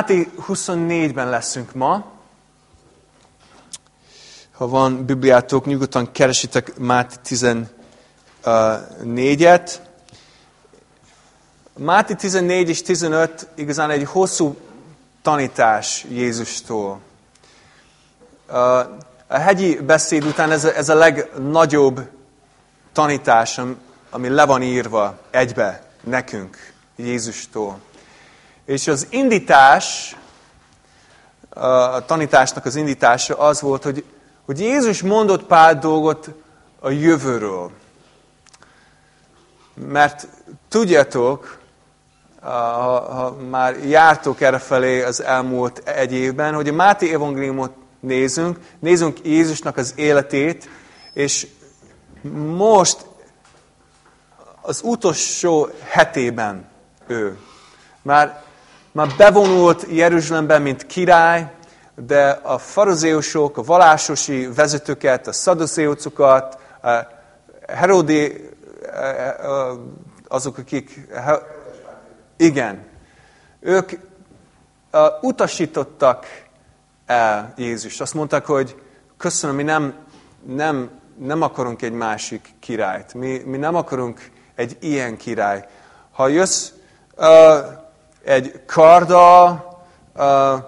Máté 24-ben leszünk ma. Ha van Bibliátok, nyugodtan keresitek Máté 14-et. Máté 14 és 15 igazán egy hosszú tanítás Jézustól. A hegyi beszéd után ez a, ez a legnagyobb tanítás, ami le van írva egybe nekünk Jézustól. És az indítás, a tanításnak az indítása az volt, hogy, hogy Jézus mondott pár dolgot a jövőről. Mert tudjátok, ha, ha már jártok errefelé az elmúlt egy évben, hogy a Máté evangéliumot nézünk, nézünk Jézusnak az életét, és most az utolsó hetében ő már már bevonult Jeruzsálemben, mint király, de a farizéusok, a valásosi vezetőket, a szaduszéucokat, a Herodi, azok, akik... Igen. Ők utasítottak el Jézust. Azt mondták, hogy köszönöm, mi nem, nem, nem akarunk egy másik királyt. Mi, mi nem akarunk egy ilyen király. Ha jössz, uh, egy karda, uh,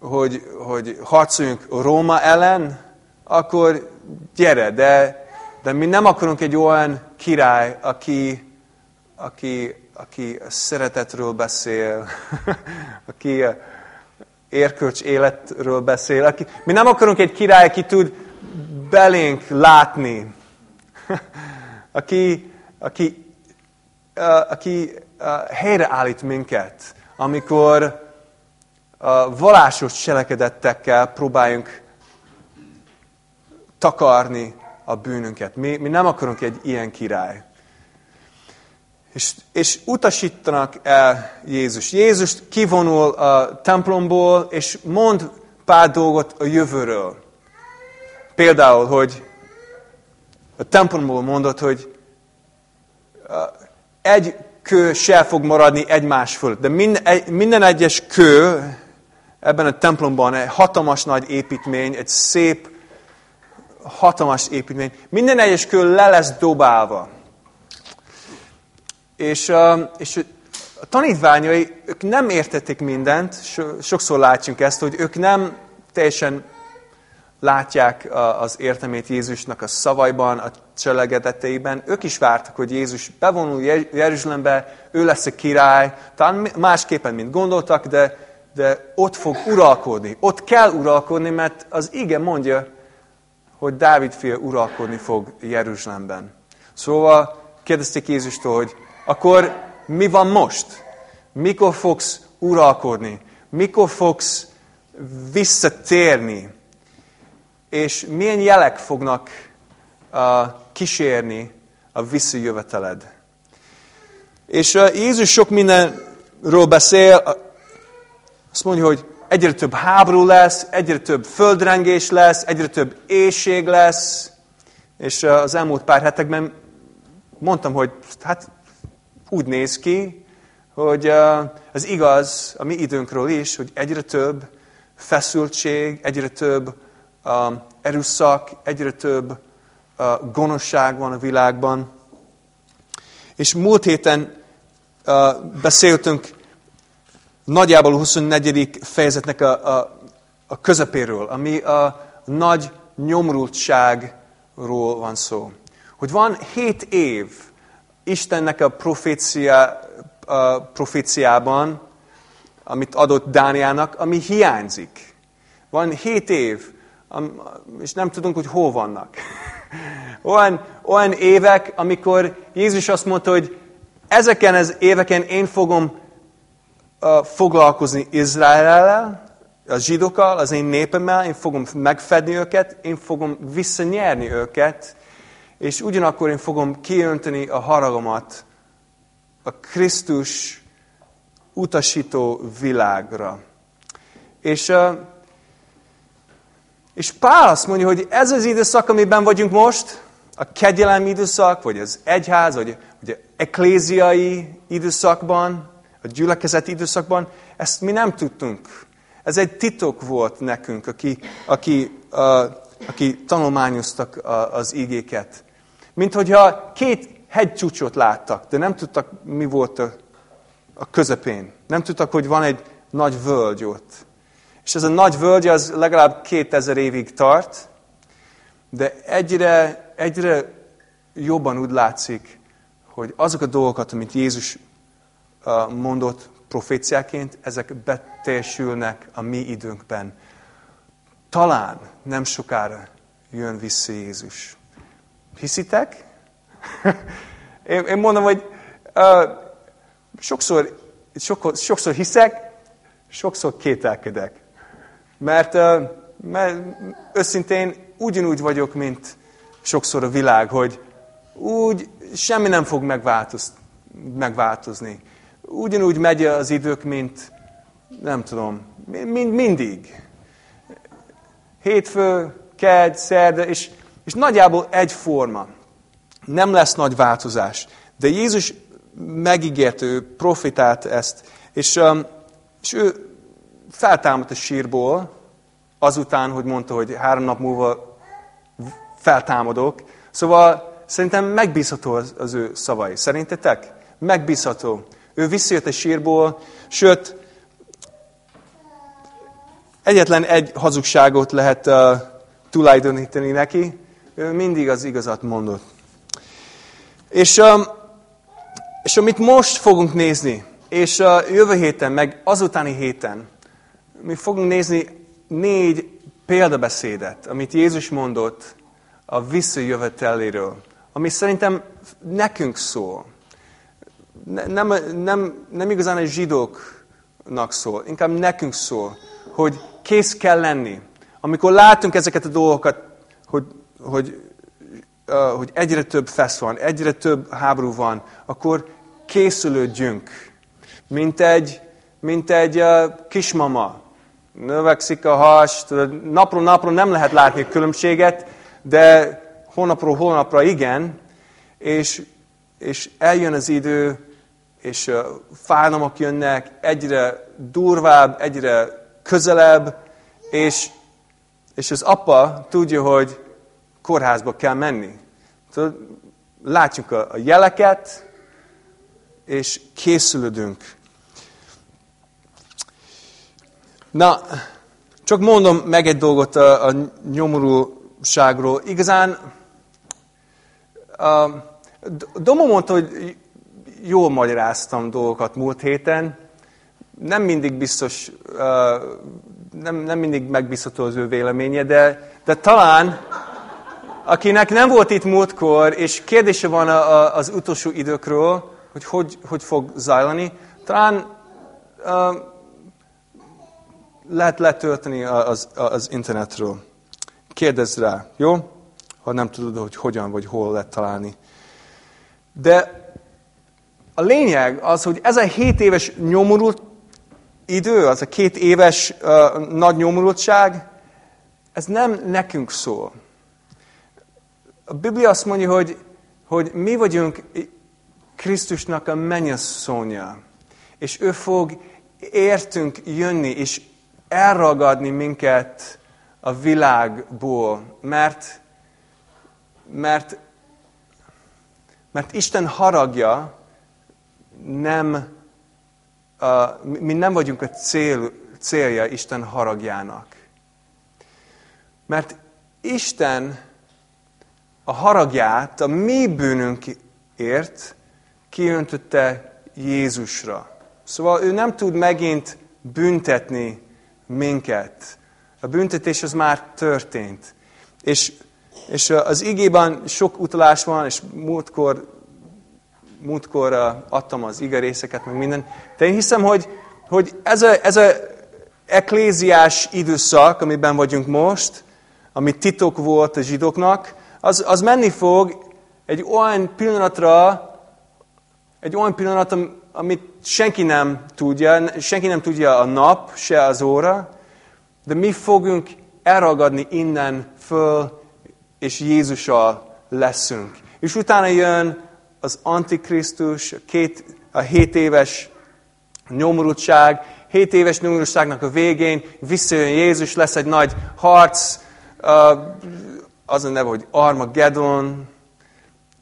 hogy, hogy harcoljunk Róma ellen, akkor gyere, de, de mi nem akarunk egy olyan király, aki, aki, aki szeretetről beszél, aki érkölcs életről beszél. Aki, mi nem akarunk egy király, aki tud belénk látni, aki, aki, aki helyreállít minket, amikor valásos cselekedettekkel próbáljunk takarni a bűnünket. Mi, mi nem akarunk egy ilyen király. És, és utasítanak el Jézus. Jézus kivonul a templomból, és mond pár dolgot a jövőről. Például, hogy a templomból mondott, hogy egy kő se fog maradni egymás fölött. De minden, egyes kő ebben a templomban egy hatalmas nagy építmény, egy szép, hatalmas építmény. Minden egyes kő le lesz dobálva. És, és a tanítványai, ők nem értették mindent, sokszor látjuk ezt, hogy ők nem teljesen látják az értelmét Jézusnak a szavaiban, a cselekedeteiben. Ők is vártak, hogy Jézus bevonul Jeruzsálembe, ő lesz a király. Talán másképpen, mint gondoltak, de, de ott fog uralkodni. Ott kell uralkodni, mert az ige mondja, hogy Dávid fia uralkodni fog Jeruzsálemben. Szóval kérdezték Jézustól, hogy akkor mi van most? Mikor fogsz uralkodni? Mikor fogsz visszatérni? És milyen jelek fognak uh, kísérni a visszajöveteled. És uh, Jézus sok mindenről beszél, azt mondja, hogy egyre több háború lesz, egyre több földrengés lesz, egyre több éjség lesz, és uh, az elmúlt pár hetekben mondtam, hogy hát úgy néz ki, hogy uh, ez igaz a mi időnkről is, hogy egyre több feszültség, egyre több erőszak, egyre több gonoszság van a világban. És múlt héten beszéltünk nagyjából a 24. fejezetnek a, a, a közepéről, ami a nagy nyomrultságról van szó. Hogy van hét év Istennek a profécia, a proféciában, amit adott Dániának, ami hiányzik. Van hét év, és nem tudunk, hogy hol vannak. Olyan, olyan évek, amikor Jézus azt mondta, hogy ezeken az éveken én fogom uh, foglalkozni Izraellel, a zsidókkal, az én népemmel, én fogom megfedni őket, én fogom visszanyerni őket, és ugyanakkor én fogom kiönteni a haragomat a Krisztus utasító világra. És és Pál azt mondja, hogy ez az időszak, amiben vagyunk most, a kegyelem időszak, vagy az egyház, vagy, vagy az ekléziai időszakban, a gyülekezet időszakban, ezt mi nem tudtunk. Ez egy titok volt nekünk, aki, aki, uh, aki tanulmányoztak uh, az igéket. Mint hogyha két hegycsúcsot láttak, de nem tudtak, mi volt a, a közepén. Nem tudtak, hogy van egy nagy völgy ott. És ez a nagy völgy az legalább 2000 évig tart, de egyre, egyre jobban úgy látszik, hogy azok a dolgokat, amit Jézus mondott proféciáként, ezek beteljesülnek a mi időnkben. Talán nem sokára jön vissza Jézus. Hiszitek? én, én mondom, hogy uh, sokszor, sokszor, sokszor hiszek, sokszor kételkedek. Mert, mert őszintén ugyanúgy vagyok, mint sokszor a világ, hogy úgy semmi nem fog megváltoz, megváltozni. Ugyanúgy megy az idők, mint nem tudom, mind, mindig. Hétfő, kedd, szerda, és, és nagyjából egyforma. Nem lesz nagy változás. De Jézus megígért, ő profitált ezt, és, és ő feltámadt a sírból, azután, hogy mondta, hogy három nap múlva feltámadok. Szóval szerintem megbízható az, az ő szavai. Szerintetek? Megbízható. Ő visszajött a sírból, sőt, egyetlen egy hazugságot lehet uh, tulajdonítani neki, ő mindig az igazat mondott. És, um, és amit most fogunk nézni, és uh, jövő héten, meg azutáni héten, mi fogunk nézni négy példabeszédet, amit Jézus mondott a visszajöveteléről, ami szerintem nekünk szól. Nem, nem, nem igazán a zsidóknak szól, inkább nekünk szól, hogy kész kell lenni. Amikor látunk ezeket a dolgokat, hogy, hogy, uh, hogy egyre több fesz van, egyre több háború van, akkor készülődjünk, mint egy, mint egy uh, kismama. Növekszik a has, napról napról nem lehet látni a különbséget, de hónapról hónapra igen, és, és eljön az idő, és fájdalmak jönnek, egyre durvább, egyre közelebb, és, és az apa tudja, hogy kórházba kell menni. Tudod, látjuk a jeleket, és készülődünk. Na, csak mondom meg egy dolgot a, a nyomorúságról. Igazán Uh, Domo mondta, hogy jól magyaráztam dolgokat múlt héten. Nem mindig biztos, nem, nem mindig megbízható az ő véleménye, de, de talán, akinek nem volt itt múltkor, és kérdése van a, a, az utolsó időkről, hogy, hogy hogy fog zajlani, talán uh, lehet letölteni az, az internetről. Kérdezz rá, jó? ha nem tudod, hogy hogyan vagy hol lehet találni. De a lényeg az, hogy ez a 7 éves nyomorult idő, az a két éves uh, nagy nyomorultság, ez nem nekünk szól. A Biblia azt mondja, hogy, hogy mi vagyunk Krisztusnak a mennyasszonyja, és ő fog értünk jönni, és elragadni minket a világból, mert mert, mert Isten haragja nem, uh, mi nem vagyunk a cél, célja Isten haragjának. Mert Isten a haragját a mi bűnünkért kiöntötte Jézusra. Szóval ő nem tud megint büntetni minket. A büntetés az már történt. És és az igében sok utalás van, és múltkor, múltkor adtam az részeket, meg minden. De én hiszem, hogy, hogy ez a, ez a ekléziás időszak, amiben vagyunk most, ami titok volt a zsidóknak, az, az menni fog egy olyan pillanatra, egy olyan pillanat, amit senki nem tudja, senki nem tudja a nap, se az óra, de mi fogunk elragadni innen föl és Jézussal leszünk. És utána jön az Antikrisztus, a, két, a hét éves nyomorultság, hét éves nyomorúságnak a végén visszajön Jézus, lesz egy nagy harc, az a neve, hogy Armageddon.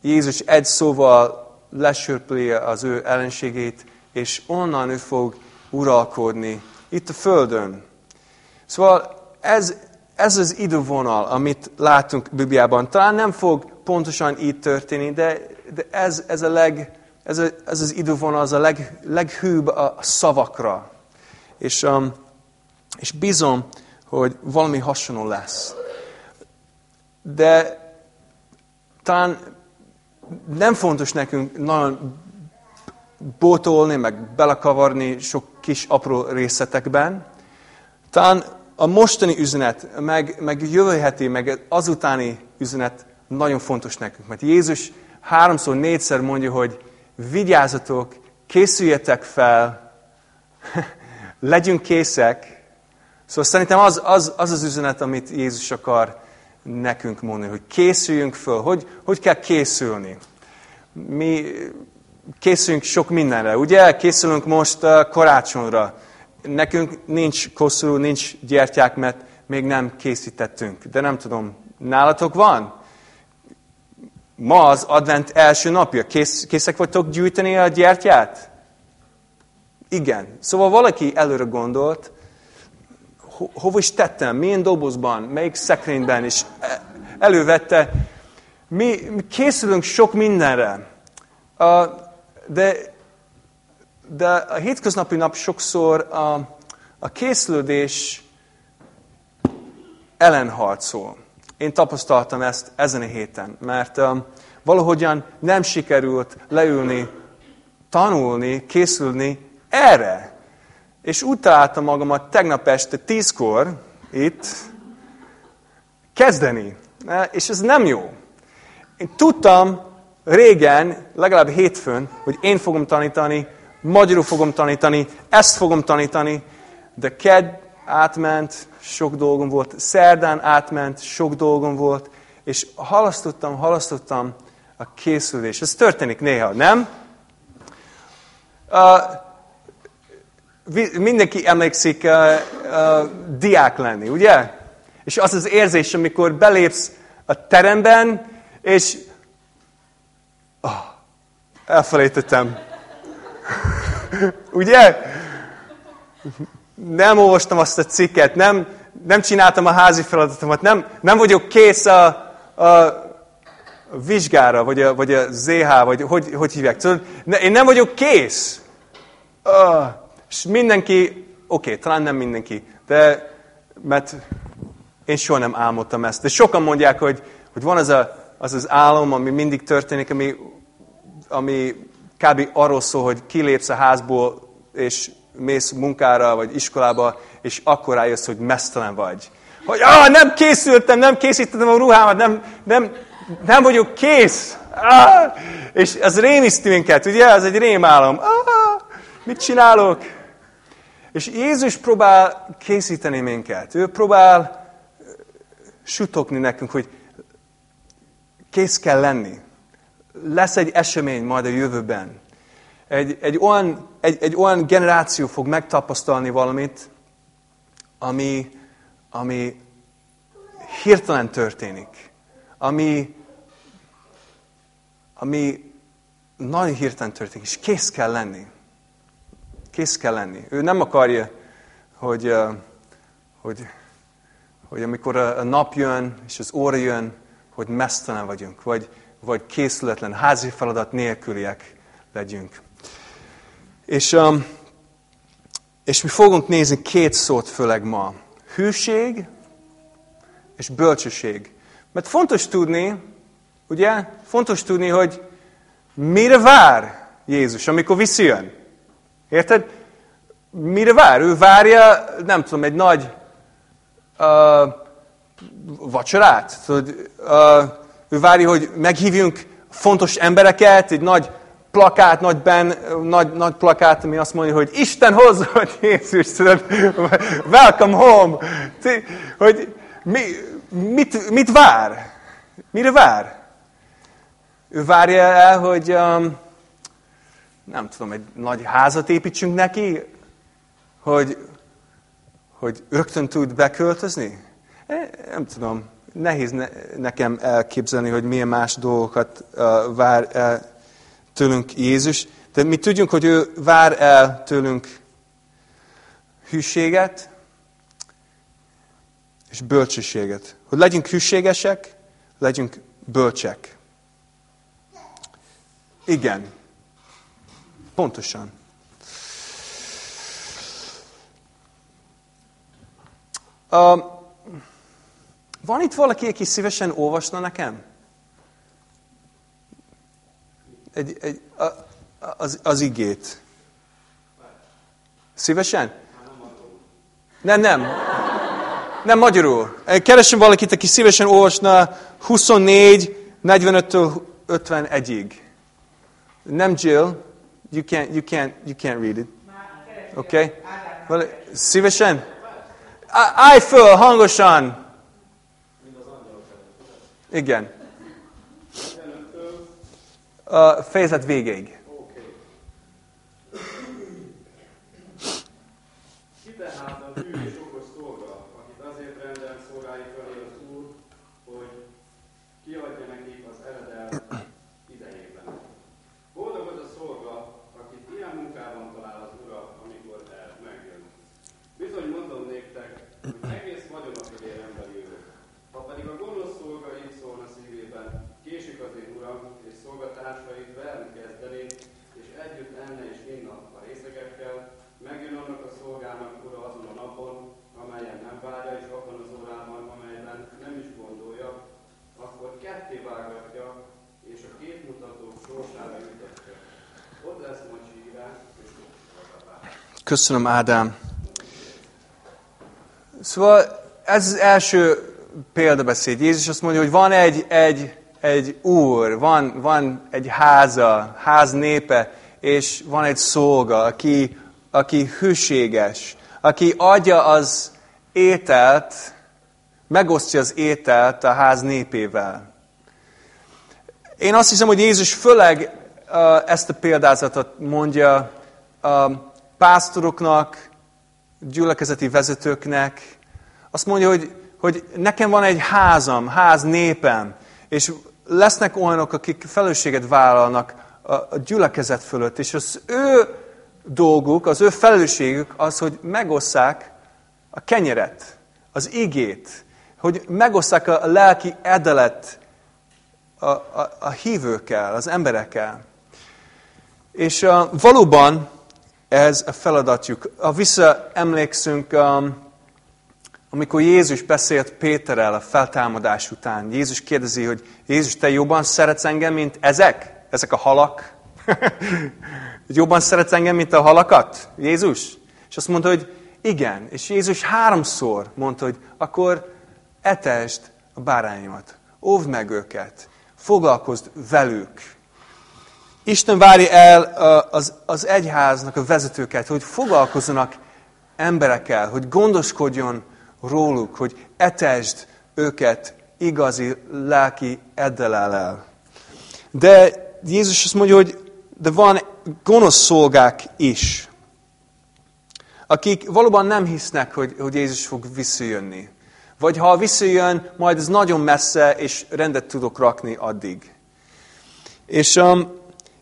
Jézus egy szóval lesörpli az ő ellenségét, és onnan ő fog uralkodni itt a Földön. Szóval ez, ez az idővonal, amit látunk Bibliában. Talán nem fog pontosan így történni, de, de ez, ez, a leg, ez, a, ez az idővonal az a leg, leghűbb a szavakra. És, um, és bízom, hogy valami hasonló lesz. De talán nem fontos nekünk nagyon bótolni, meg belekavarni sok kis apró részletekben. Talán a mostani üzenet, meg, meg jövő heti, meg azutáni üzenet nagyon fontos nekünk. Mert Jézus háromszor, négyszer mondja, hogy vigyázzatok, készüljetek fel, legyünk készek. Szóval szerintem az, az, az az üzenet, amit Jézus akar nekünk mondani, hogy készüljünk föl. Hogy, hogy kell készülni? Mi készülünk sok mindenre. Ugye készülünk most uh, karácsonyra. Nekünk nincs koszorú, nincs gyertyák, mert még nem készítettünk. De nem tudom, nálatok van? Ma az advent első napja. Kész, készek vagytok gyűjteni a gyertyát? Igen. Szóval valaki előre gondolt, ho, hova is tettem, milyen dobozban, melyik szekrényben, és e, elővette. Mi készülünk sok mindenre. De, de a hétköznapi nap sokszor a, a készülődés ellenharcol. Én tapasztaltam ezt ezen a héten, mert um, valahogyan nem sikerült leülni, tanulni, készülni erre. És úgy találtam magamat tegnap este tízkor itt kezdeni. És ez nem jó. Én tudtam, régen, legalább hétfőn, hogy én fogom tanítani, magyarul fogom tanítani, ezt fogom tanítani, de kedd átment, sok dolgom volt, szerdán átment, sok dolgom volt, és halasztottam, halasztottam a készülés. Ez történik néha, nem? Uh, mindenki emlékszik uh, uh, diák lenni, ugye? És az az érzés, amikor belépsz a teremben, és Oh, elfelejtettem. Ugye? Nem olvastam azt a cikket, nem, nem csináltam a házi feladatomat, nem, nem vagyok kész a, a vizsgára, vagy a, vagy a ZH, vagy hogy, hogy hívják. Tudod, én nem vagyok kész. Uh, és mindenki, oké, okay, talán nem mindenki, de mert én soha nem álmodtam ezt. De sokan mondják, hogy, hogy van az, a, az az álom, ami mindig történik, ami ami kb. arról szól, hogy kilépsz a házból, és mész munkára, vagy iskolába, és akkor rájössz, hogy mesztelen vagy. Hogy ah, nem készültem, nem készítettem a ruhámat, nem, nem, nem vagyok kész. Ah! És ez rémiszti minket, ugye? Ez egy rémálom. Ah, mit csinálok? És Jézus próbál készíteni minket. Ő próbál sutokni nekünk, hogy kész kell lenni lesz egy esemény majd a jövőben. Egy, egy, olyan, egy, egy olyan generáció fog megtapasztalni valamit, ami, ami hirtelen történik. Ami, ami nagyon hirtelen történik, és kész kell lenni. Kész kell lenni. Ő nem akarja, hogy, hogy, hogy amikor a nap jön, és az óra jön, hogy mesztelen vagyunk, vagy, vagy készületlen, házi feladat nélküliek legyünk. És, um, és mi fogunk nézni két szót főleg ma. Hűség és bölcsesség. Mert fontos tudni, ugye? Fontos tudni, hogy mire vár Jézus, amikor visszajön. Érted? Mire vár? Ő várja, nem tudom, egy nagy uh, vacsorát. Tudod, uh, ő várja, hogy meghívjunk fontos embereket, egy nagy plakát, nagy, ben, nagy, nagy plakát, ami azt mondja, hogy Isten hozott Jézus, tudod, welcome home. Hogy mi, mit, mit vár? Mire vár? Ő várja el, hogy um, nem tudom, egy nagy házat építsünk neki, hogy, hogy rögtön tud beköltözni? Eh, nem tudom, nehéz ne, nekem elképzelni, hogy milyen más dolgokat uh, vár el tőlünk Jézus, de mi tudjunk, hogy ő vár el tőlünk hűséget és bölcsességet. Hogy legyünk hűségesek, legyünk bölcsek. Igen. Pontosan. Uh, van itt valaki, aki szívesen olvasna nekem? Egy, egy, a, az, az igét. Szívesen? Nem, nem. Nem magyarul. Keresem valakit, aki szívesen olvasna 24, 45-től 51-ig. Nem Jill. You can't, you can't, you can't read it. Okay? Szívesen? Állj föl, hangosan! Igen. A fejezet végéig. Köszönöm, Ádám. Szóval ez az első példabeszéd. Jézus azt mondja, hogy van egy, egy, egy úr, van, van egy háza, ház népe, és van egy szolga, aki, aki hűséges, aki adja az ételt, megosztja az ételt a ház népével. Én azt hiszem, hogy Jézus főleg ezt a példázatot mondja pásztoroknak, gyülekezeti vezetőknek. Azt mondja, hogy, hogy nekem van egy házam, ház népem, és lesznek olyanok, akik felelősséget vállalnak a, a gyülekezet fölött, és az ő dolguk, az ő felelősségük az, hogy megosszák a kenyeret, az igét, hogy megosszák a lelki edelet a, a, a hívőkkel, az emberekkel. És uh, valóban ez a feladatjuk. A visszaemlékszünk, um, amikor Jézus beszélt Péterrel a feltámadás után. Jézus kérdezi, hogy Jézus, te jobban szeretsz engem, mint ezek? Ezek a halak? jobban szeretsz engem, mint a halakat? Jézus? És azt mondta, hogy igen. És Jézus háromszor mondta, hogy akkor etesd a bárányomat. Óvd meg őket. Foglalkozd velük. Isten várja el az, az egyháznak a vezetőket, hogy foglalkozzanak emberekkel, hogy gondoskodjon róluk, hogy etesd őket igazi lelki eddelellel. De Jézus azt mondja, hogy de van gonosz szolgák is, akik valóban nem hisznek, hogy, hogy Jézus fog visszajönni. Vagy ha visszajön, majd ez nagyon messze, és rendet tudok rakni addig. És um,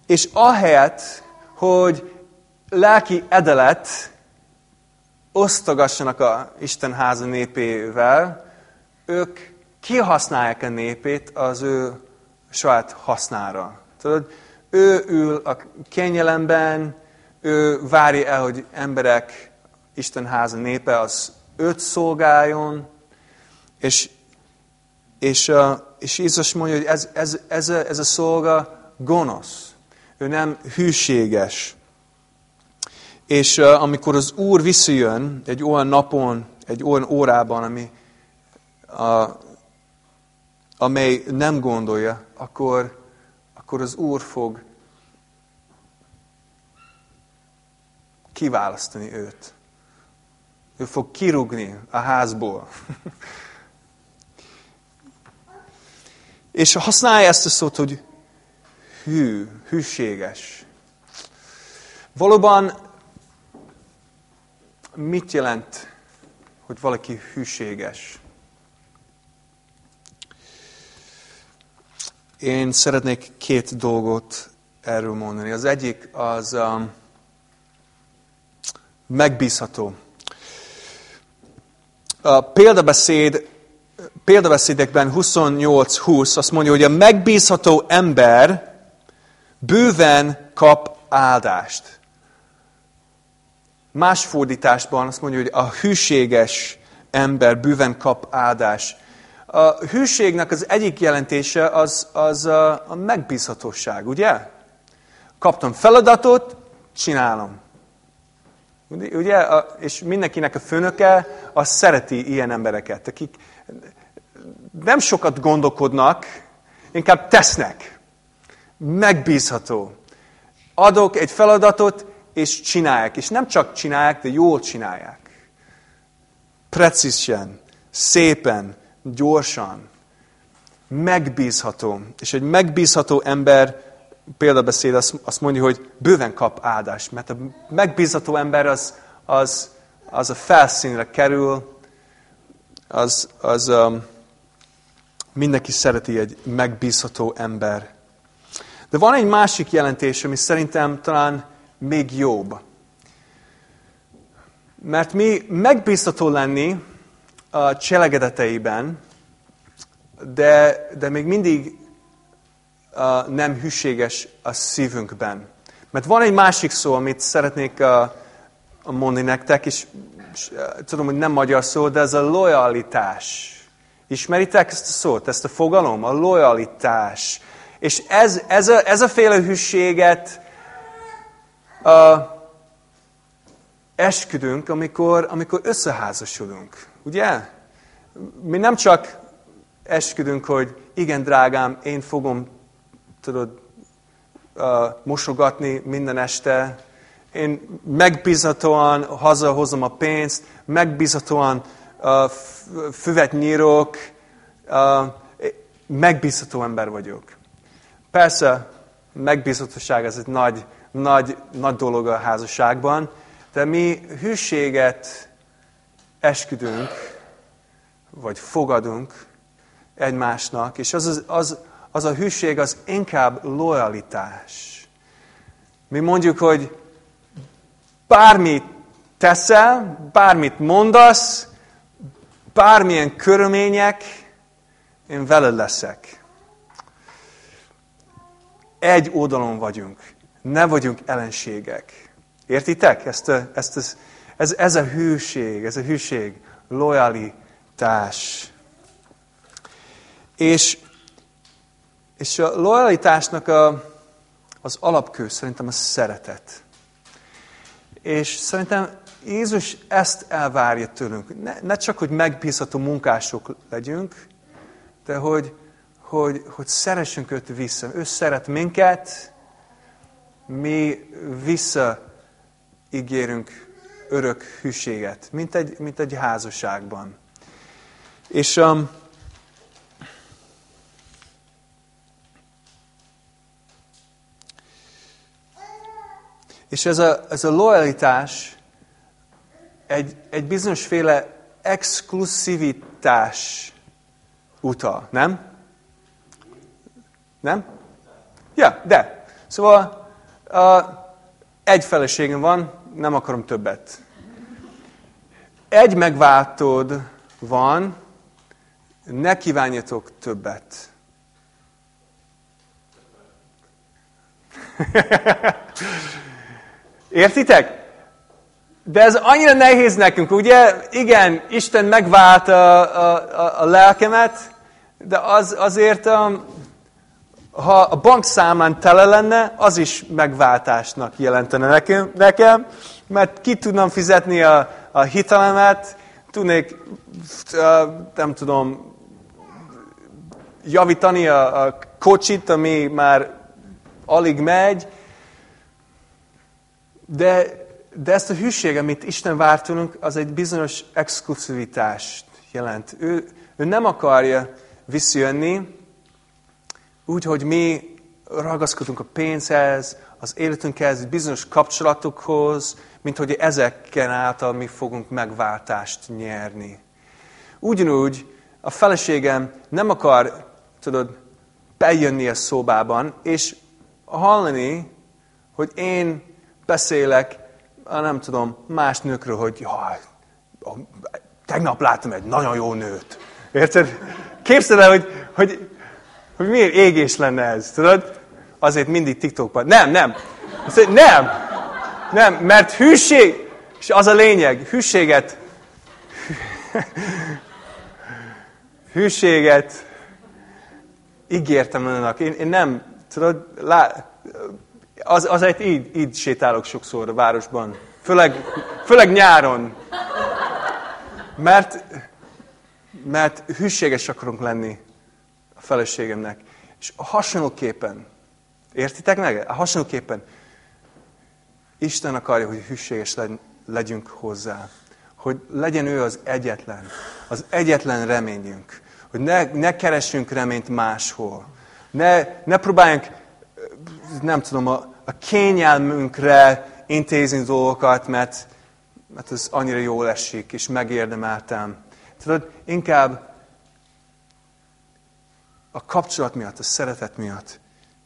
és ahelyett, hogy lelki edelet osztogassanak a Isten háza népével, ők kihasználják a népét az ő saját hasznára. Tudod, ő ül a kényelemben, ő várja el, hogy emberek, Isten háza népe az őt szolgáljon, és, és, és Jézus mondja, hogy ez, ez, ez, a, ez a szolga gonosz ő nem hűséges. És amikor az Úr visszajön egy olyan napon, egy olyan órában, ami, uh, amely nem gondolja, akkor, akkor az Úr fog kiválasztani őt. Ő fog kirugni a házból. És használja ezt a szót, hogy hű, hűséges. Valóban mit jelent, hogy valaki hűséges? Én szeretnék két dolgot erről mondani. Az egyik az um, megbízható. A példabeszéd, példabeszédekben 28-20 azt mondja, hogy a megbízható ember bőven kap áldást. Más fordításban azt mondja, hogy a hűséges ember bőven kap áldást. A hűségnek az egyik jelentése az, az a, a megbízhatóság, ugye? Kaptam feladatot, csinálom. Ugye? És mindenkinek a főnöke, az szereti ilyen embereket, akik nem sokat gondolkodnak, inkább tesznek. Megbízható. Adok egy feladatot, és csinálják. És nem csak csinálják, de jól csinálják. Precízen, szépen, gyorsan, megbízható. És egy megbízható ember, példabeszéd azt mondja, hogy bőven kap áldást, mert a megbízható ember az, az, az a felszínre kerül, az, az um, mindenki szereti egy megbízható ember. De van egy másik jelentés, ami szerintem talán még jobb. Mert mi megbízható lenni a cselekedeteiben, de, de még mindig uh, nem hűséges a szívünkben. Mert van egy másik szó, amit szeretnék uh, mondani nektek, és, és uh, tudom, hogy nem magyar szó, de ez a lojalitás. Ismeritek ezt a szót, ezt a fogalom? A lojalitás. És ez, ez, a, ez a féle hűséget uh, esküdünk, amikor, amikor összeházasodunk. Ugye? Mi nem csak esküdünk, hogy igen, drágám, én fogom, tudod, uh, mosogatni minden este, én megbízhatóan hazahozom a pénzt, megbízhatóan uh, füvet nyírok, uh, megbízható ember vagyok. Persze, megbízhatóság ez egy nagy, nagy, nagy dolog a házasságban, de mi hűséget esküdünk, vagy fogadunk egymásnak, és az, az, az, a hűség az inkább lojalitás. Mi mondjuk, hogy bármit teszel, bármit mondasz, bármilyen körülmények, én veled leszek. Egy oldalon vagyunk. Ne vagyunk ellenségek. Értitek? Ezt ezt a, ez, ez a hűség, ez a hűség, lojalitás. És, és a lojalitásnak a, az alapkő szerintem a szeretet. És szerintem Jézus ezt elvárja tőlünk. Ne, ne csak, hogy megbízható munkások legyünk, de hogy, hogy, hogy szeressünk őt vissza. Ő szeret minket, mi visszaígérünk örök hűséget, mint egy, mint egy házasságban. És um, és ez a, ez a lojalitás egy, egy bizonyosféle exklusivitás utal, nem? Nem? Ja, de. Szóval uh, egy feleségem van, nem akarom többet. Egy megváltód van, ne kívánjatok többet. Értitek? De ez annyira nehéz nekünk, ugye? Igen, Isten megvált a, a, a lelkemet, de az, azért, um, ha a bankszámlán tele lenne, az is megváltásnak jelentene nekem, nekem mert ki tudnám fizetni a, a hitelemet, tudnék, nem tudom, javítani a, a kocsit, ami már alig megy, de de ezt a hűség, amit Isten vár tőlünk, az egy bizonyos exkluzivitást jelent. Ő, ő nem akarja visszajönni úgy, hogy mi ragaszkodunk a pénzhez, az életünkhez, bizonyos kapcsolatokhoz, mint hogy ezeken által mi fogunk megváltást nyerni. Ugyanúgy a feleségem nem akar, tudod, bejönni a szobában, és hallani, hogy én beszélek, nem tudom, más nőkről, hogy jaj, tegnap láttam egy nagyon jó nőt. Érted? Képzeld el, hogy, hogy, hogy miért égés lenne ez, tudod? Azért mindig TikTokban. Nem, nem. Nem. Nem, mert hűség, és az a lényeg, hűséget, hűséget ígértem önnek. Én, én nem, tudod, lá, az, azért így, így sétálok sokszor a városban. Főleg, főleg nyáron. Mert, mert hűséges akarunk lenni feleségemnek. És hasonlóképpen, értitek meg? Hasonlóképpen Isten akarja, hogy hűséges legyünk hozzá. Hogy legyen ő az egyetlen, az egyetlen reményünk. Hogy ne, ne keressünk reményt máshol. Ne, ne próbáljunk, nem tudom, a, a kényelmünkre intézni dolgokat, mert, mert ez annyira jól esik, és megérdemeltem. Tudod, inkább a kapcsolat miatt, a szeretet miatt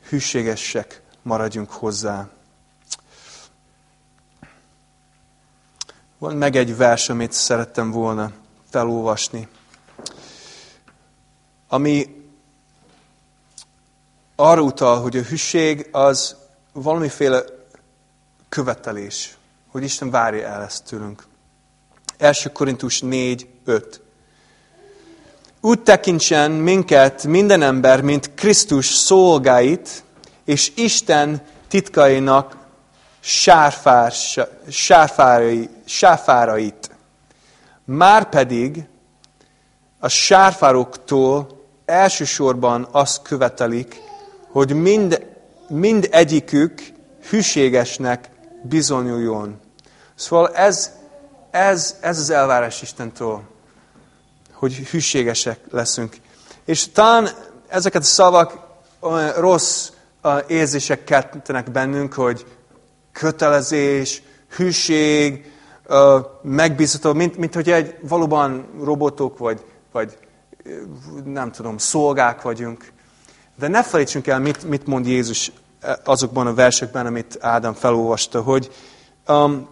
hűségesek maradjunk hozzá. Van meg egy vers, amit szerettem volna felolvasni, ami arra utal, hogy a hűség az valamiféle követelés, hogy Isten várja el ezt tőlünk. 1. Korintus 4, 5. Úgy tekintsen minket minden ember, mint Krisztus szolgáit, és Isten titkainak sárfár, sárfárai, sárfárait. Márpedig a sárfároktól elsősorban azt követelik, hogy mind, mind egyikük hűségesnek bizonyuljon. Szóval ez, ez, ez az elvárás Istentől, hogy hűségesek leszünk. És talán ezeket a szavak rossz érzések keltenek bennünk, hogy kötelezés, hűség, megbízható, mint, mint hogy egy valóban robotok, vagy, vagy nem tudom, szolgák vagyunk. De ne felejtsünk el, mit, mit mond Jézus azokban a versekben, amit Ádám felolvasta, hogy, um,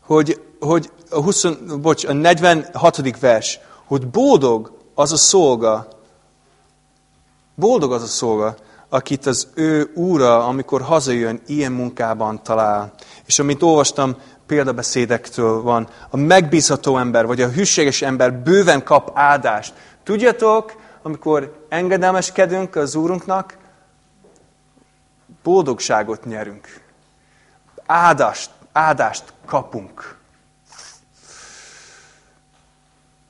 hogy, hogy a, 20, bocs, a 46. vers, hogy boldog az a szolga, boldog az a szolga, akit az ő úra, amikor hazajön, ilyen munkában talál. És amit olvastam, példabeszédektől van, a megbízható ember, vagy a hűséges ember bőven kap áldást. Tudjátok, amikor engedelmeskedünk az Úrunknak, boldogságot nyerünk. Áldást, áldást kapunk.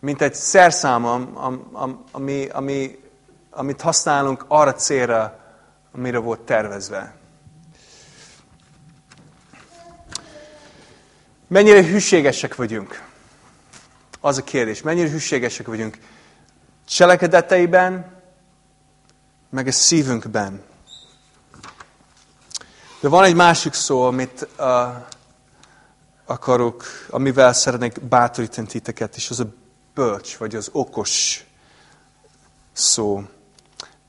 Mint egy szerszám, ami, ami, amit használunk arra célra, amire volt tervezve. Mennyire hűségesek vagyunk? Az a kérdés. Mennyire hűségesek vagyunk? Cselekedeteiben, meg a szívünkben. De van egy másik szó, amit uh, akarok, amivel szeretnék bátorítani titeket, és az a bölcs, vagy az okos szó.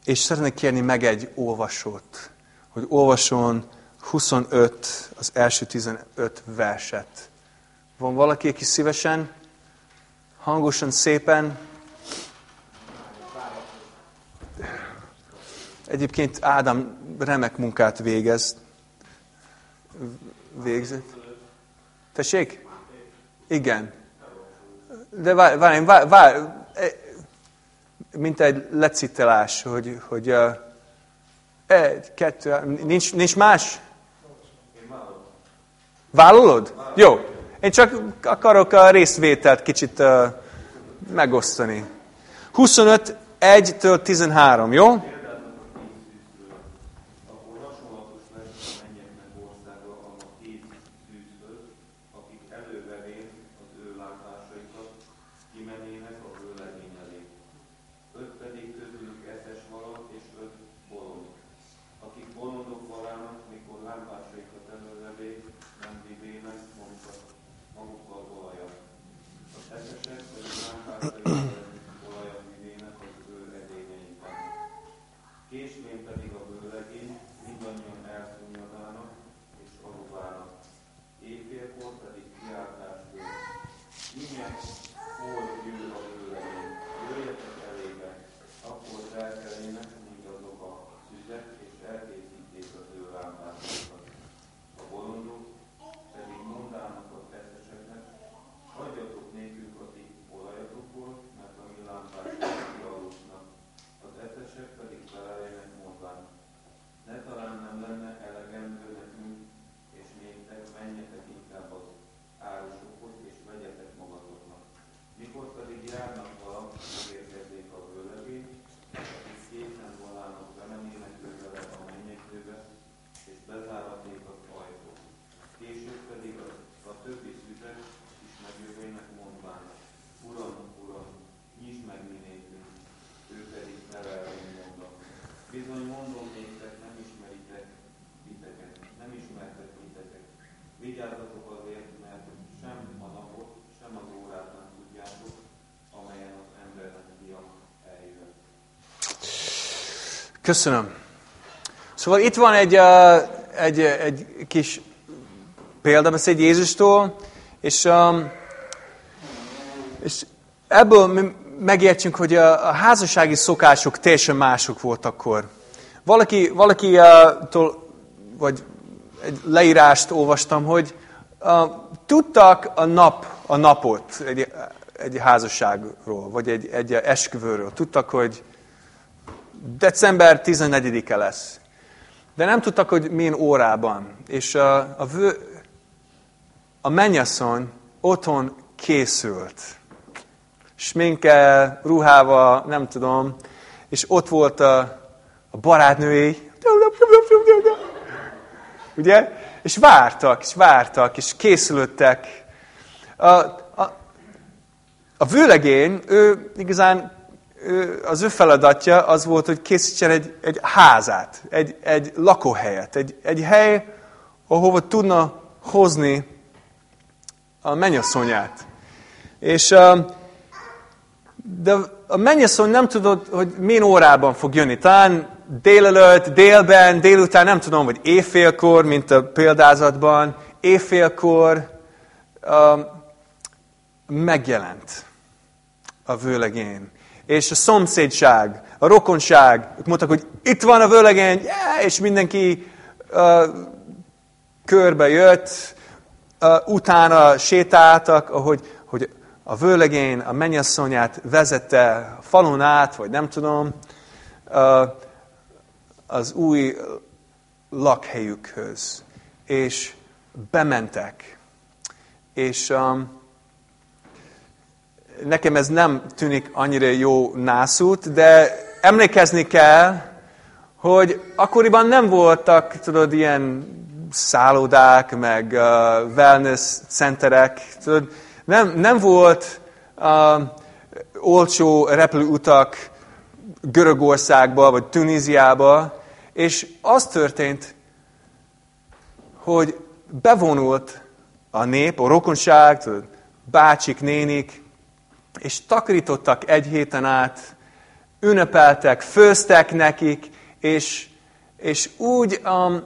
És szeretnék kérni meg egy olvasót, hogy olvason 25, az első 15 verset. Van valaki, aki szívesen, hangosan, szépen Egyébként Ádám remek munkát végez. Végzett. Tessék? Igen. De várj, várj, várj, várj mint egy lecitelás, hogy, hogy uh, egy, kettő, nincs, nincs más? Vállalod? Jó. Én csak akarok a részvételt kicsit uh, megosztani. 25, 1-től 13, jó? Köszönöm. Szóval itt van egy, egy, egy kis példabeszéd Jézustól, és, és ebből mi megértjünk, hogy a, házassági szokások teljesen mások voltak akkor. Valaki, valaki tól, vagy egy leírást olvastam, hogy tudtak a nap, a napot egy, egy házasságról, vagy egy, egy esküvőről. Tudtak, hogy december 14-e lesz. De nem tudtak, hogy milyen órában. És a, a, vő, a mennyasszony otthon készült. Sminkel, ruhával, nem tudom. És ott volt a, a barátnői. Ugye? És vártak, és vártak, és készülöttek. A, a, a vőlegény, ő igazán az ő feladatja az volt, hogy készítsen egy, egy házát, egy, egy lakóhelyet, egy, egy hely, ahova tudna hozni a mennyasszonyát. És de a mennyasszony nem tudod, hogy milyen órában fog jönni. Talán délelőtt, délben, délután, nem tudom, vagy éjfélkor, mint a példázatban, éjfélkor megjelent a vőlegény és a szomszédság, a rokonság, ők mondtak, hogy itt van a vőlegény, yeah! és mindenki uh, körbe jött, uh, utána sétáltak, ahogy hogy a vőlegény a mennyasszonyát vezette a falon át, vagy nem tudom, uh, az új lakhelyükhöz. És bementek. És um, nekem ez nem tűnik annyira jó nászút, de emlékezni kell, hogy akkoriban nem voltak, tudod, ilyen szállodák, meg uh, wellness centerek, tudod, nem, nem volt uh, olcsó repülőutak Görögországba, vagy Tuníziába, és az történt, hogy bevonult a nép, a rokonság, tudod, bácsik, nénik, és takarítottak egy héten át, ünnepeltek, főztek nekik, és, és úgy um,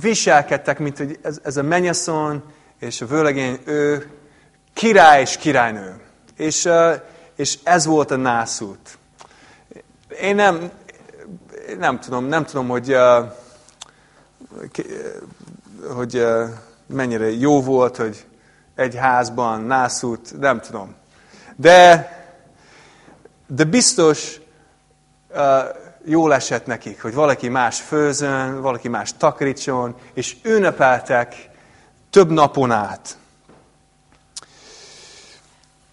viselkedtek, mint hogy ez, ez a mennyasszony és a vőlegény, ő király és királynő. És, uh, és ez volt a nászút. Én nem, nem tudom, nem tudom, hogy, uh, hogy uh, mennyire jó volt, hogy egy házban nászút, nem tudom. De, de biztos uh, jól esett nekik, hogy valaki más főzön, valaki más takarítson, és ünnepeltek több napon át.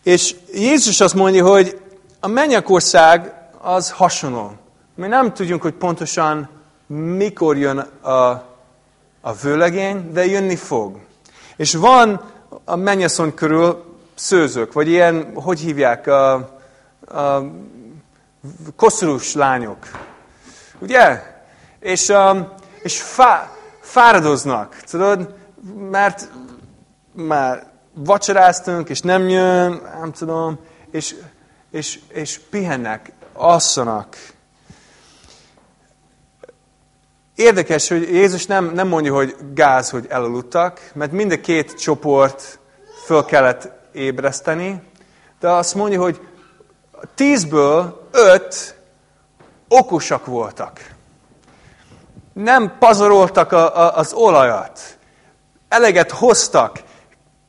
És Jézus azt mondja, hogy a mennyekország az hasonló. Mi nem tudjuk, hogy pontosan mikor jön a, a vőlegény, de jönni fog. És van a mennyasszony körül szőzők, vagy ilyen, hogy hívják, a, a koszorús lányok. Ugye? És, um, és fá, fáradoznak, tudod? Mert már vacsoráztunk, és nem jön, nem tudom, és, és, és pihennek, asszanak. Érdekes, hogy Jézus nem, nem mondja, hogy gáz, hogy elaludtak, mert mind a két csoport föl kellett ébreszteni, de azt mondja, hogy tízből öt okosak voltak. Nem pazaroltak a, a, az olajat. Eleget hoztak.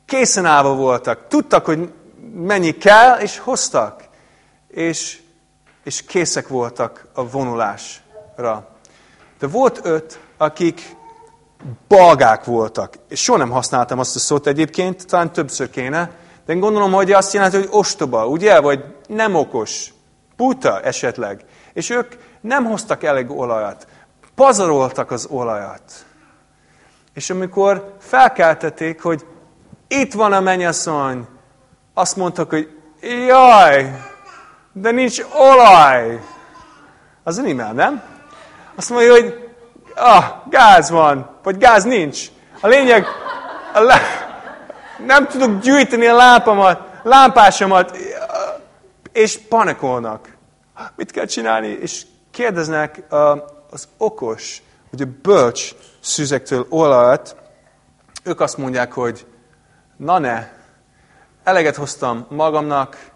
Készen állva voltak. Tudtak, hogy mennyi kell, és hoztak. És, és készek voltak a vonulásra. De volt öt, akik balgák voltak. És soha nem használtam azt a szót egyébként, talán többször kéne, de én gondolom, hogy azt jelenti, hogy ostoba, ugye? Vagy nem okos, puta esetleg. És ők nem hoztak elég olajat. Pazaroltak az olajat. És amikor felkeltették, hogy itt van a mennyasszony, azt mondtak, hogy jaj, de nincs olaj. Az e nem? Azt mondja, hogy ah, gáz van, vagy gáz nincs. A lényeg, a lá... nem tudok gyűjteni a lámpamat, lámpásomat, és panikolnak. Mit kell csinálni? És kérdeznek az okos, vagy a bölcs szüzektől olajat, ők azt mondják, hogy na ne, eleget hoztam magamnak,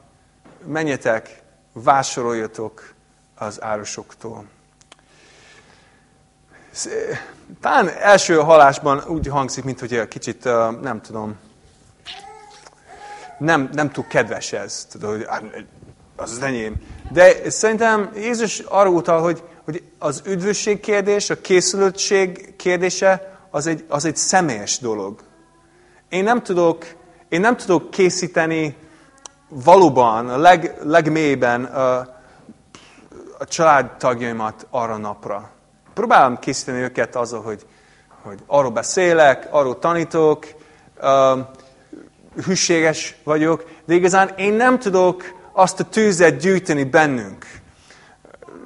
menjetek, vásároljatok az árusoktól. Talán első halásban úgy hangzik, mint hogy kicsit, nem tudom, nem, nem túl kedves ez, tudod, hogy az az enyém. De szerintem Jézus arra utal, hogy, hogy az üdvösség kérdés, a készülöttség kérdése, az egy, az egy személyes dolog. Én nem tudok, én nem tudok készíteni valóban, a leg, legmélyben a, a családtagjaimat arra napra. Próbálom készíteni őket azzal, hogy, hogy arról beszélek, arról tanítok, hűséges vagyok, de igazán én nem tudok azt a tűzet gyűjteni bennünk.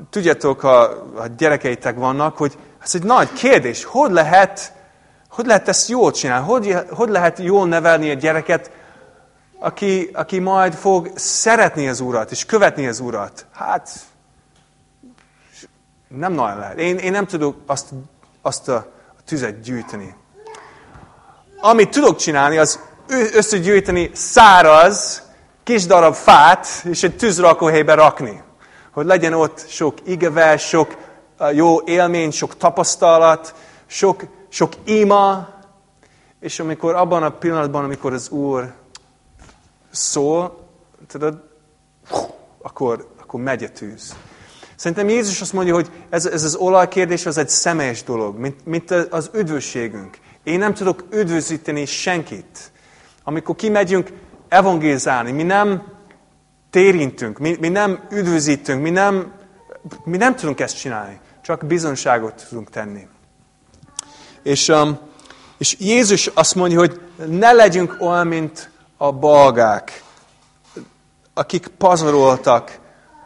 Tudjátok, ha, ha gyerekeitek vannak, hogy ez egy nagy kérdés, hogy lehet, hogy lehet ezt jól csinálni? Hogy, hogy lehet jól nevelni egy gyereket, aki, aki majd fog szeretni az Urat, és követni az Urat? Hát, nem nagyon lehet. Én, én nem tudok azt, azt a, a tüzet gyűjteni. Amit tudok csinálni, az összegyűjteni száraz, kis darab fát, és egy tűzrakóhelybe rakni. Hogy legyen ott sok igevel, sok jó élmény, sok tapasztalat, sok, sok ima, és amikor abban a pillanatban, amikor az Úr szól, tudod, akkor, akkor megy a tűz. Szerintem Jézus azt mondja, hogy ez, ez az olajkérdés az egy személyes dolog, mint, mint az üdvösségünk. Én nem tudok üdvözíteni senkit. Amikor kimegyünk evangélizálni, mi nem térintünk, mi, mi nem üdvözítünk, mi nem, mi nem tudunk ezt csinálni. Csak bizonságot tudunk tenni. És, um, és Jézus azt mondja, hogy ne legyünk olyan, mint a balgák, akik pazaroltak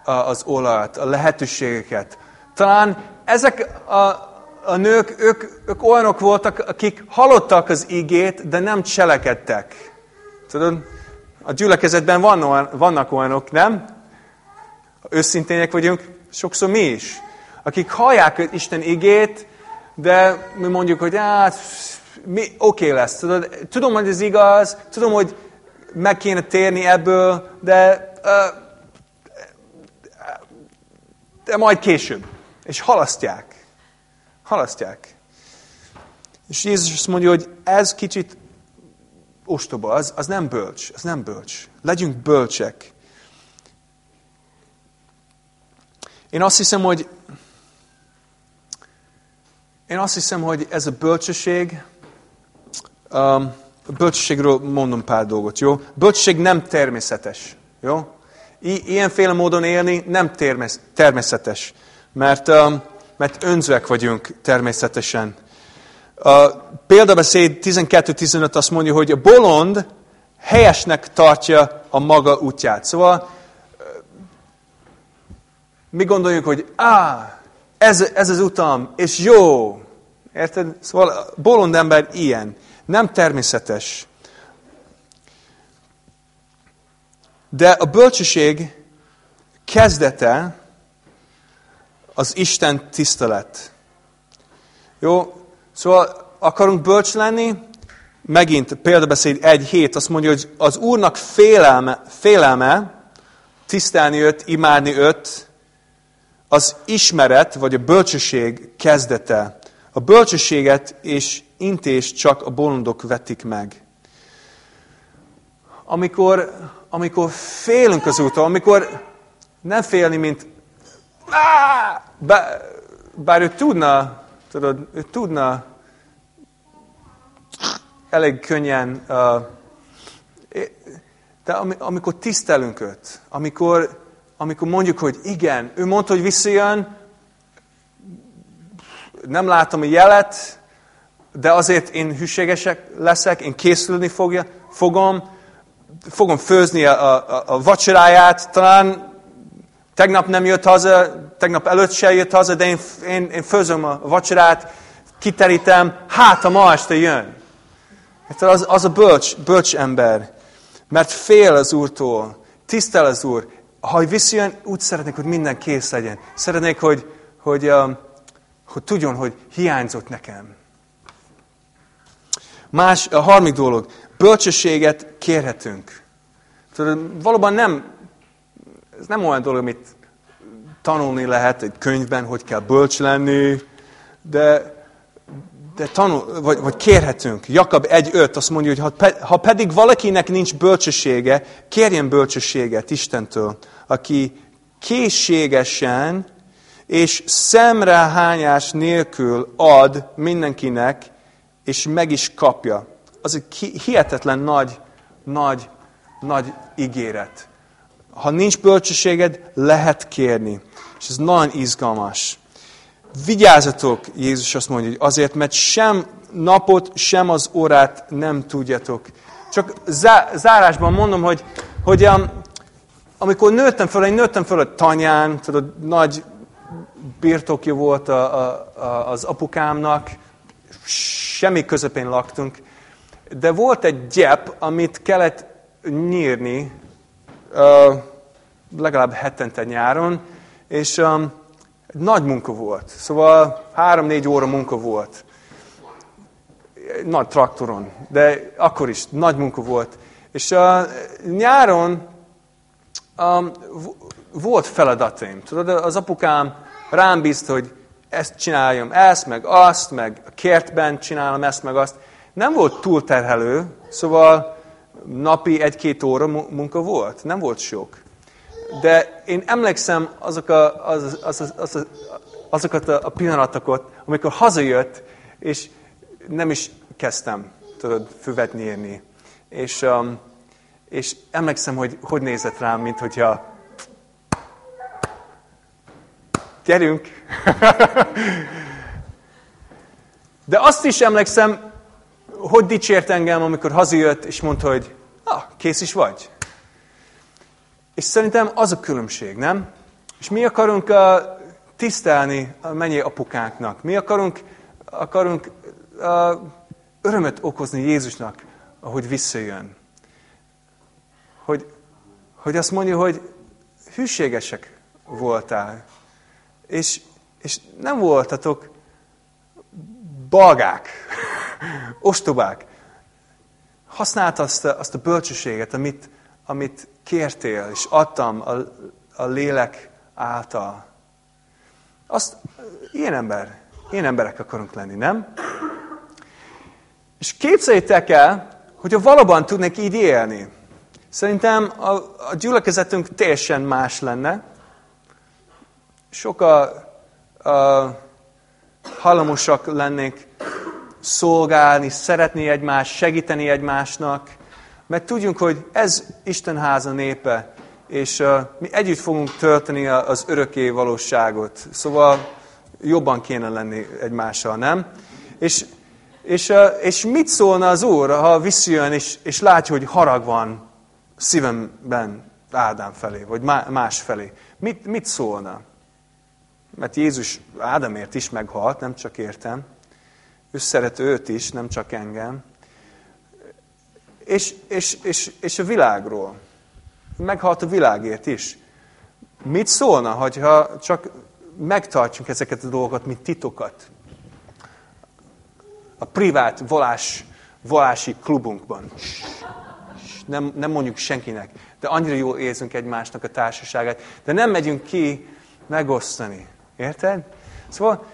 az olajat, a lehetőségeket. Talán ezek a, a nők, ők, ők olyanok voltak, akik hallottak az igét, de nem cselekedtek. Tudod, a gyülekezetben van olyan, vannak olyanok, nem? Őszintények vagyunk, sokszor mi is. Akik hallják Isten igét, de mi mondjuk, hogy hát, oké okay lesz. Tudod, tudom, hogy ez igaz, tudom, hogy meg kéne térni ebből, de uh, de majd később. És halasztják. Halasztják. És Jézus azt mondja, hogy ez kicsit ostoba, az, az nem bölcs, az nem bölcs. Legyünk bölcsek. Én azt hiszem, hogy én azt hiszem, hogy ez a bölcsesség, um, a bölcsességről mondom pár dolgot, jó? Bölcsesség nem természetes, jó? ilyenféle módon élni nem természetes, mert, um, mert önzőek vagyunk természetesen. A példabeszéd 12-15 azt mondja, hogy a bolond helyesnek tartja a maga útját. Szóval mi gondoljuk, hogy á, ez, ez az utam, és jó. Érted? Szóval a bolond ember ilyen. Nem természetes. De a bölcsesség kezdete az Isten tisztelet. Jó? Szóval akarunk bölcs lenni, megint példabeszéd 1.7 azt mondja, hogy az Úrnak félelme, félelme tisztelni őt, imádni őt, az ismeret, vagy a bölcsesség kezdete. A bölcsességet és intés csak a bolondok vetik meg. Amikor, amikor félünk az úton, amikor nem félni, mint bár, bár ő tudna, tudod, ő tudna elég könnyen, de amikor tisztelünk őt, amikor, amikor mondjuk, hogy igen, ő mondta, hogy visszajön, nem látom a jelet, de azért én hűségesek leszek, én készülni fogja, fogom, fogom főzni a, a, a vacsoráját, talán tegnap nem jött haza, tegnap előtt se jött haza, de én, én, én főzöm a vacsorát, kiterítem, hát a ma este jön. Az, az a bölcs, bölcs ember, mert fél az Úrtól, tisztel az Úr. Ha visszajön, úgy szeretnék, hogy minden kész legyen. Szeretnék, hogy, hogy, um, hogy tudjon, hogy hiányzott nekem. Más, a harmadik dolog, bölcsességet kérhetünk. Tudod, valóban nem, ez nem olyan dolog, amit tanulni lehet egy könyvben, hogy kell bölcs lenni, de, de tanul, vagy, vagy kérhetünk. Jakab 1.5 azt mondja, hogy ha, ha pedig valakinek nincs bölcsessége, kérjen bölcsességet Istentől, aki készségesen és szemrehányás nélkül ad mindenkinek, és meg is kapja. Az egy hihetetlen nagy, nagy, nagy ígéret. Ha nincs bölcsességed, lehet kérni. És ez nagyon izgalmas. Vigyázzatok, Jézus azt mondja, hogy azért, mert sem napot, sem az órát nem tudjatok. Csak zárásban mondom, hogy, hogy um, amikor nőttem föl, én nőttem föl a tanyán, tudod, nagy birtokja volt a, a, a, az apukámnak, semmi közepén laktunk, de volt egy gyep, amit kellett nyírni legalább hetente nyáron, és nagy munka volt. Szóval három-négy óra munka volt. Nagy traktoron, de akkor is nagy munka volt. És nyáron um, volt feladataim. Tudod, az apukám rám bízta, hogy ezt csináljam, ezt, meg azt, meg a kertben csinálom ezt, meg azt. Nem volt túlterhelő, szóval napi egy-két óra munka volt, nem volt sok. De én emlékszem azok a, az, az, az, az, azokat a, pillanatokat, amikor hazajött, és nem is kezdtem, tudod, füvet nyírni. És, um, és emlékszem, hogy hogy nézett rám, mint hogyha gyerünk. De azt is emlékszem, hogy dicsért engem, amikor hazajött, és mondta, hogy ah, kész is vagy. És szerintem az a különbség, nem? És mi akarunk uh, tisztelni a mennyi apukánknak. Mi akarunk, akarunk uh, örömet okozni Jézusnak, ahogy visszajön. Hogy, hogy azt mondja, hogy hűségesek voltál. És, és nem voltatok balgák, ostobák. Használta azt a, azt a bölcsességet, amit, amit kértél, és adtam a, a lélek által. Azt, ilyen ember, ilyen emberek akarunk lenni, nem? És képzeljétek el, hogyha valóban tudnék így élni. Szerintem a, a gyülekezetünk teljesen más lenne. Sokkal uh, lennék szolgálni, szeretni egymást, segíteni egymásnak, mert tudjunk, hogy ez Isten háza népe, és mi együtt fogunk tölteni az örökké valóságot. Szóval jobban kéne lenni egymással, nem? És, és, és mit szólna az Úr, ha visszajön, és, és látja, hogy harag van szívemben Ádám felé, vagy más felé? Mit, mit szólna? Mert Jézus Ádámért is meghalt, nem csak értem. Ő szeret őt is, nem csak engem és, és, és, és a világról. Meghalt a világért is. Mit szólna, hogyha csak megtartjuk ezeket a dolgokat, mint titokat? A privát valás, valási klubunkban. Nem, nem mondjuk senkinek, de annyira jól érzünk egymásnak a társaságát, de nem megyünk ki megosztani. Érted? Szóval,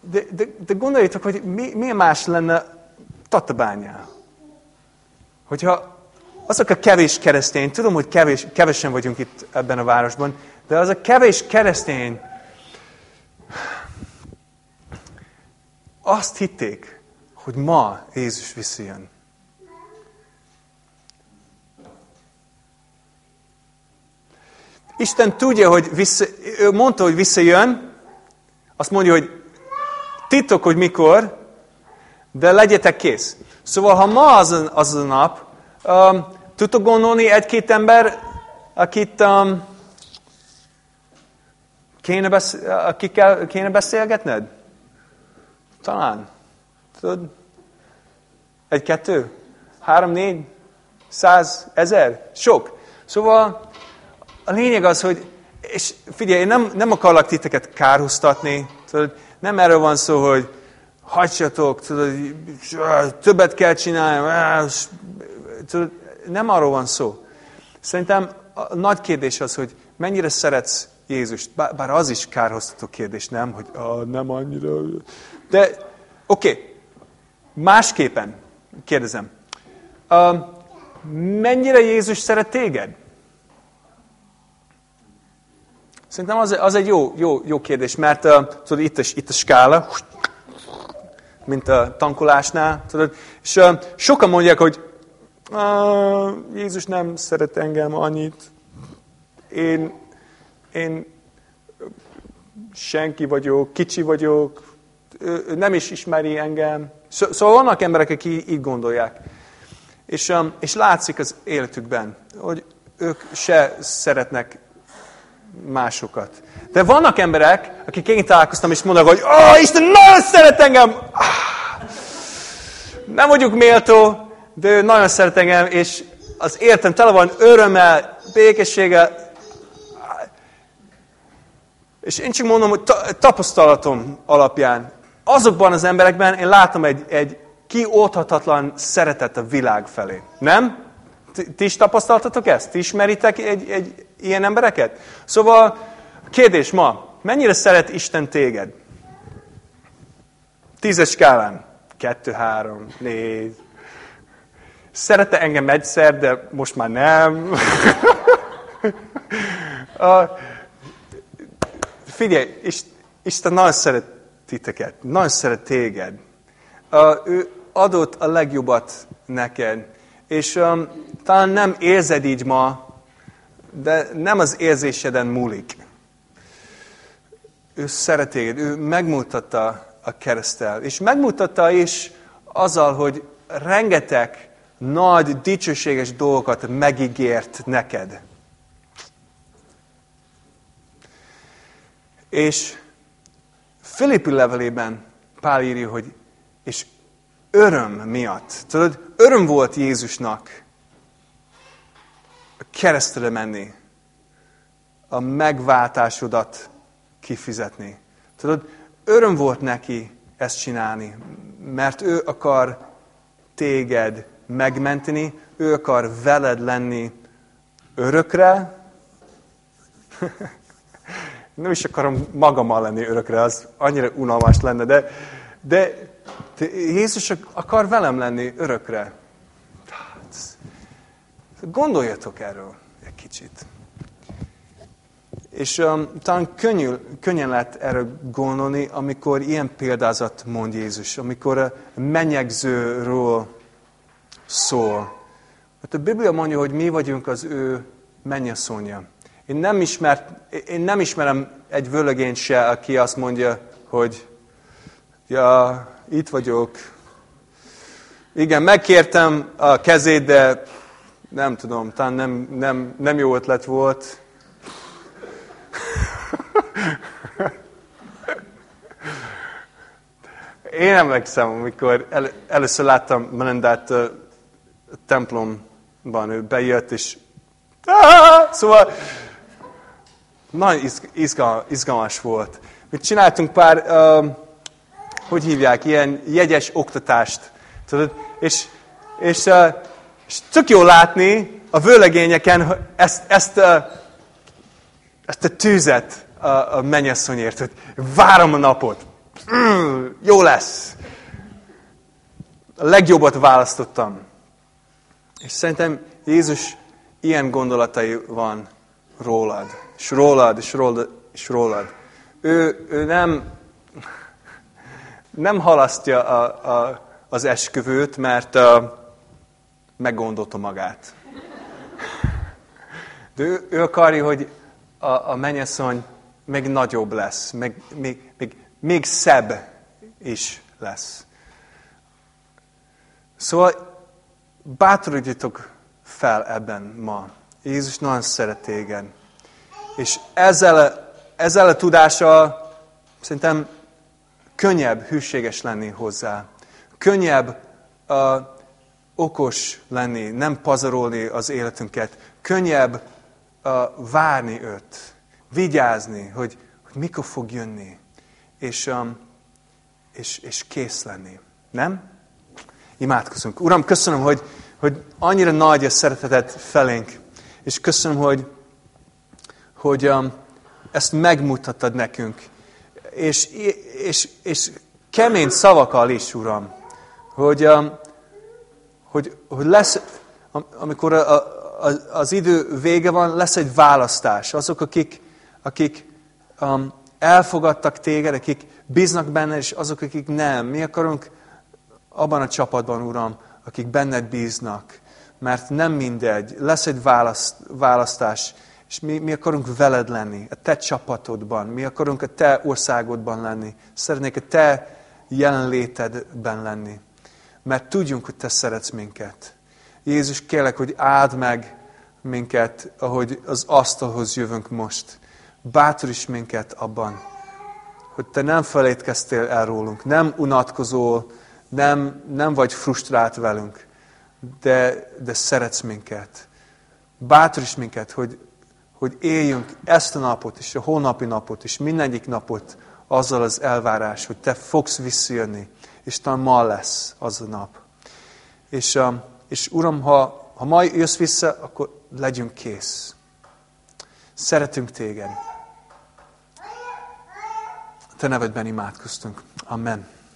de, de, de gondoljátok, hogy mi, milyen más lenne Tatabányán. Hogyha azok a kevés keresztény, tudom, hogy kevés, kevesen vagyunk itt ebben a városban, de az a kevés keresztény azt hitték, hogy ma Jézus visszajön. Isten tudja, hogy vissza, ő mondta, hogy visszajön, azt mondja, hogy titok, hogy mikor, de legyetek kész. Szóval, ha ma az az a nap, um, tudtok gondolni egy-két ember, akit um, kéne, besz, akikkel kéne beszélgetned? Talán. Tudod? Egy-kettő? Három, négy? Száz? Ezer? Sok. Szóval a lényeg az, hogy, és figyelj, én nem, nem akarlak titeket kárhoztatni, tudod, nem erről van szó, hogy hagyjatok, tudod, többet kell csinálni, tudod, nem arról van szó. Szerintem a nagy kérdés az, hogy mennyire szeretsz Jézust. Bár az is kárhoztató kérdés, nem? Hogy ah, nem annyira. De oké, okay. másképpen kérdezem. Uh, mennyire Jézus szeret téged? Szerintem az, az egy jó, jó, jó kérdés, mert uh, tudod, itt a, itt a skála, mint a tankolásnál, tudod, és uh, sokan mondják, hogy Jézus nem szeret engem annyit, én, én senki vagyok, kicsi vagyok, ő nem is ismeri engem. Szóval vannak emberek, akik így gondolják. És, és látszik az életükben, hogy ők se szeretnek másokat. De vannak emberek, akik én találkoztam, és mondanak, hogy oh, Isten nagyon szeret engem! Ah, nem vagyok méltó, de ő nagyon szeret engem, és az értem tele van örömmel, békességgel. És én csak mondom, hogy tapasztalatom alapján, azokban az emberekben én látom egy, egy kiolthatatlan szeretet a világ felé. Nem? Ti is tapasztaltatok ezt? Ti ismeritek egy, egy ilyen embereket? Szóval, kérdés ma, mennyire szeret Isten téged? Tízes skálán. Kettő, három, négy. Szerette engem egyszer, de most már nem. uh, figyelj, Isten nagyon szeret titeket, nagyon szeret téged. Uh, ő adott a legjobbat neked. És um, talán nem érzed így ma, de nem az érzéseden múlik. Ő szeretéged, ő megmutatta a keresztel, és megmutatta is azzal, hogy rengeteg nagy, dicsőséges dolgokat megígért neked. És Filippi levelében Pál írja, hogy és öröm miatt. Tudod, öröm volt Jézusnak keresztre menni, a megváltásodat kifizetni. Tudod, öröm volt neki ezt csinálni, mert ő akar téged megmenteni, ő akar veled lenni örökre. Nem is akarom magammal lenni örökre, az annyira unalmas lenne, de, de Jézus akar velem lenni örökre. Gondoljatok erről egy kicsit. És um, talán könnyű, könnyen lehet erre gondolni, amikor ilyen példázat mond Jézus, amikor a mennyegzőről szól. Mert a Biblia mondja, hogy mi vagyunk az ő mennyasszonyja. Én nem, ismert, én nem ismerem egy völögényt se, aki azt mondja, hogy ja, itt vagyok. Igen, megkértem a kezét, de nem tudom, talán nem, nem, nem jó ötlet volt. Én emlékszem, amikor el, először láttam Melendát a templomban, ő bejött, és szóval nagyon izgal, izgalmas volt. Mi csináltunk pár, hogy hívják, ilyen jegyes oktatást. Tudod? És, és, és tök jó látni a vőlegényeken ezt, ezt, a, ezt a tűzet a, a mennyasszonyért, hogy várom a napot. Mm, jó lesz. A legjobbat választottam. És szerintem Jézus ilyen gondolatai van rólad, és rólad, és rólad, és rólad. Ő, ő nem, nem halasztja a, a, az esküvőt, mert uh, meggondolta magát. De ő, ő akarja, hogy a, a mennyasszony még nagyobb lesz, még, még, még, még szebb is lesz. Szóval bátorítjátok fel ebben ma. Jézus nagyon szeret téged. És ezzel ezzel a tudással szerintem könnyebb hűséges lenni hozzá. Könnyebb uh, okos lenni, nem pazarolni az életünket. Könnyebb uh, várni őt, vigyázni, hogy, hogy mikor fog jönni, és, um, és, és kész lenni. Nem? Imádkozunk. Uram, köszönöm, hogy, hogy annyira nagy a szeretetet felénk, és köszönöm, hogy, hogy um, ezt megmutattad nekünk. És, és, és kemény szavakkal is, Uram, hogy, um, hogy, hogy lesz, amikor a, a, az idő vége van, lesz egy választás. Azok, akik, akik um, elfogadtak téged, akik bíznak benne, és azok, akik nem. Mi akarunk abban a csapatban, Uram, akik benned bíznak. Mert nem mindegy, lesz egy választ, választás, és mi, mi akarunk veled lenni, a te csapatodban, mi akarunk a te országodban lenni. Szeretnék a te jelenlétedben lenni. Mert tudjunk, hogy te szeretsz minket. Jézus, kérlek, hogy áld meg minket, ahogy az asztalhoz jövünk most. Bátoríts minket abban, hogy te nem felétkeztél el rólunk, nem unatkozol, nem, nem vagy frusztrált velünk, de, de szeretsz minket. Bátoríts minket, hogy, hogy éljünk ezt a napot, és a holnapi napot, és mindegyik napot azzal az elvárás, hogy te fogsz visszajönni, és talán ma lesz az a nap. És, um, és Uram, ha, ha ma jössz vissza, akkor legyünk kész. Szeretünk téged. Te nevedben imádkoztunk. Amen.